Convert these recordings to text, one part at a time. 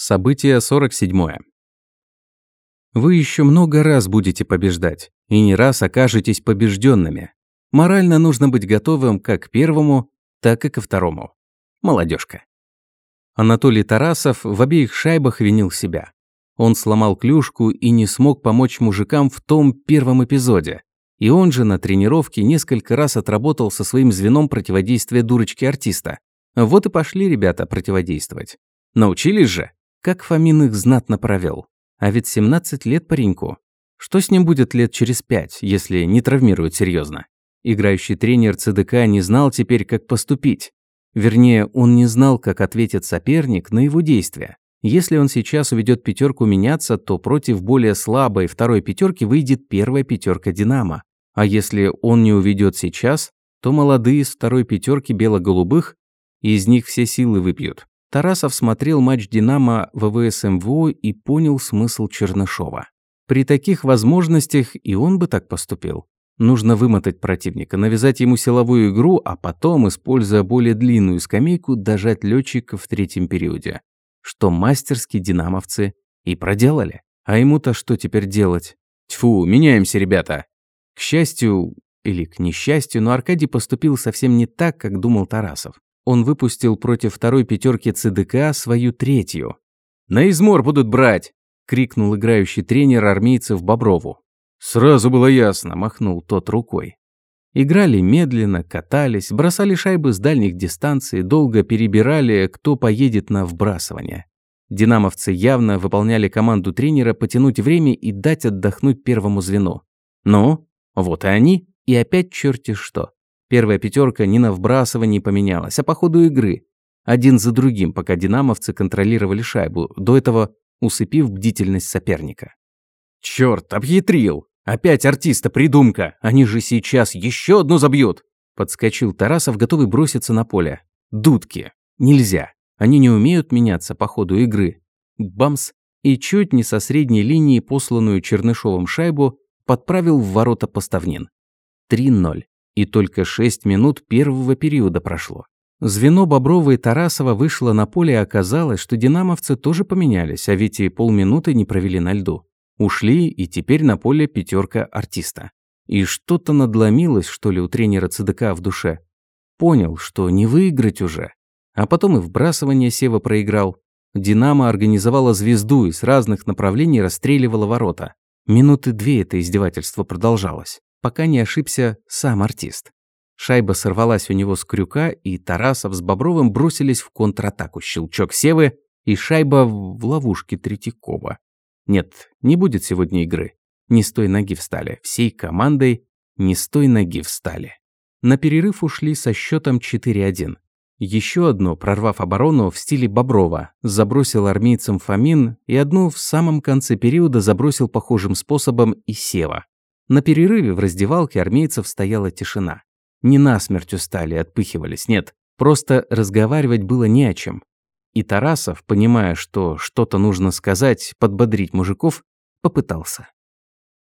Событие 47. Вы еще много раз будете побеждать, и не раз окажетесь побежденными. Морально нужно быть готовым как к первому, так и ко второму. Молодежка. Анатолий Тарасов в обеих шайбах винил себя. Он сломал клюшку и не смог помочь мужикам в том первом эпизоде. И он же на тренировке несколько раз отработал со своим звеном противодействия дурочке артиста. Вот и пошли ребята противодействовать. Научились же? Как Фомин их знатно провел. А ведь 17 лет пареньку. Что с ним будет лет через пять, если не травмирует серьезно? Играющий тренер ЦДК не знал теперь, как поступить. Вернее, он не знал, как ответит соперник на его действия. Если он сейчас уведет пятерку меняться, то против более слабой второй пятерки выйдет первая пятерка Динамо. А если он не уведет сейчас, то молодые из второй пятерки бело-голубых из них все силы выпьют. Тарасов смотрел матч «Динамо» ВВС МВО и понял смысл Чернышова. При таких возможностях и он бы так поступил. Нужно вымотать противника, навязать ему силовую игру, а потом, используя более длинную скамейку, дожать летчика в третьем периоде. Что мастерски динамовцы и проделали. А ему-то что теперь делать? Тьфу, меняемся, ребята. К счастью, или к несчастью, но Аркадий поступил совсем не так, как думал Тарасов он выпустил против второй пятерки ЦДК свою третью. «На измор будут брать!» – крикнул играющий тренер армейцев Боброву. «Сразу было ясно», – махнул тот рукой. Играли медленно, катались, бросали шайбы с дальних дистанций, долго перебирали, кто поедет на вбрасывание. Динамовцы явно выполняли команду тренера потянуть время и дать отдохнуть первому звену. Ну, вот и они, и опять черти что. Первая пятерка ни на вбрасывании поменялась, а по ходу игры. Один за другим, пока динамовцы контролировали шайбу, до этого усыпив бдительность соперника. «Чёрт, объятрил! Опять артиста придумка! Они же сейчас еще одну забьют!» Подскочил Тарасов, готовый броситься на поле. «Дудки! Нельзя! Они не умеют меняться по ходу игры!» Бамс! И чуть не со средней линии посланную Чернышовым шайбу подправил в ворота поставнин. 3-0 и только 6 минут первого периода прошло. Звено Боброва и Тарасова вышло на поле, и оказалось, что динамовцы тоже поменялись, а ведь и полминуты не провели на льду. Ушли, и теперь на поле пятерка артиста. И что-то надломилось, что ли, у тренера ЦДК в душе. Понял, что не выиграть уже. А потом и вбрасывание Сева проиграл. «Динамо» организовала звезду и с разных направлений расстреливала ворота. Минуты две это издевательство продолжалось пока не ошибся сам артист. Шайба сорвалась у него с крюка, и Тарасов с Бобровым бросились в контратаку. Щелчок Севы, и шайба в ловушке Третьякова. Нет, не будет сегодня игры. Не с той ноги встали. Всей командой не с той ноги встали. На перерыв ушли со счетом 4-1. Еще одно, прорвав оборону в стиле Боброва, забросил армейцам Фомин и одну в самом конце периода забросил похожим способом и Сева. На перерыве в раздевалке армейцев стояла тишина. Не насмерть устали, отпыхивались, нет. Просто разговаривать было не о чем. И Тарасов, понимая, что что-то нужно сказать, подбодрить мужиков, попытался.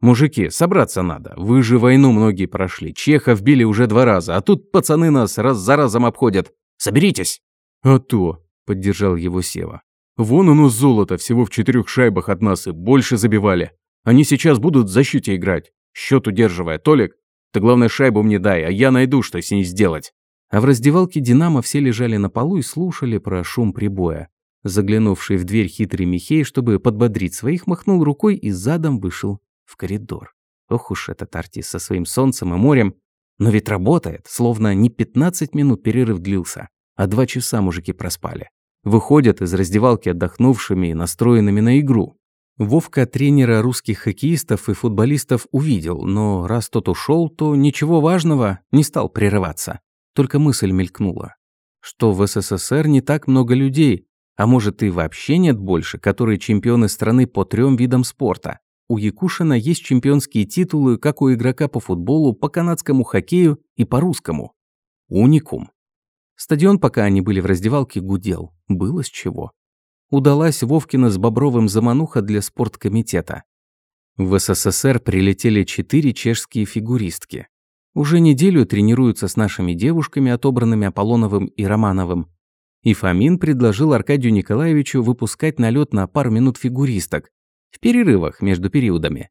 «Мужики, собраться надо. Вы же войну многие прошли. Чехов били уже два раза, а тут пацаны нас раз за разом обходят. Соберитесь!» «А то!» – поддержал его Сева. «Вон оно золото, всего в четырех шайбах от нас и больше забивали. Они сейчас будут в защите играть. Счет удерживая. Толик, ты главное шайбу мне дай, а я найду, что с ней сделать. А в раздевалке «Динамо» все лежали на полу и слушали про шум прибоя. Заглянувший в дверь хитрый Михей, чтобы подбодрить своих, махнул рукой и задом вышел в коридор. Ох уж этот артист со своим солнцем и морем. Но ведь работает, словно не 15 минут перерыв длился, а два часа мужики проспали. Выходят из раздевалки отдохнувшими и настроенными на игру. Вовка тренера русских хоккеистов и футболистов увидел, но раз тот ушел, то ничего важного не стал прерываться. Только мысль мелькнула, что в СССР не так много людей, а может и вообще нет больше, которые чемпионы страны по трем видам спорта. У Якушина есть чемпионские титулы как у игрока по футболу, по канадскому хоккею и по русскому. Уникум. Стадион, пока они были в раздевалке, гудел. Было с чего удалась Вовкина с Бобровым замануха для спорткомитета. В СССР прилетели четыре чешские фигуристки. Уже неделю тренируются с нашими девушками, отобранными Аполлоновым и Романовым. И Фомин предложил Аркадию Николаевичу выпускать на лед на пару минут фигуристок в перерывах между периодами.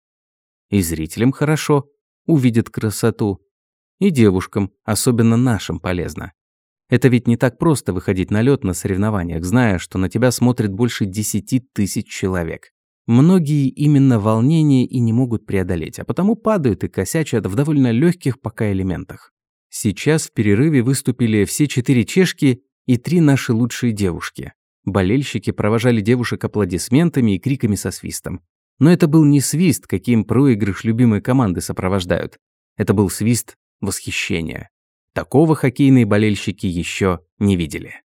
И зрителям хорошо, увидят красоту. И девушкам, особенно нашим, полезно. Это ведь не так просто выходить на лед на соревнованиях, зная, что на тебя смотрит больше десяти тысяч человек. Многие именно волнение и не могут преодолеть, а потому падают и косячат в довольно легких пока элементах. Сейчас в перерыве выступили все четыре чешки и три наши лучшие девушки. Болельщики провожали девушек аплодисментами и криками со свистом. Но это был не свист, каким проигрыш любимой команды сопровождают. Это был свист восхищения. Такого хоккейные болельщики еще не видели.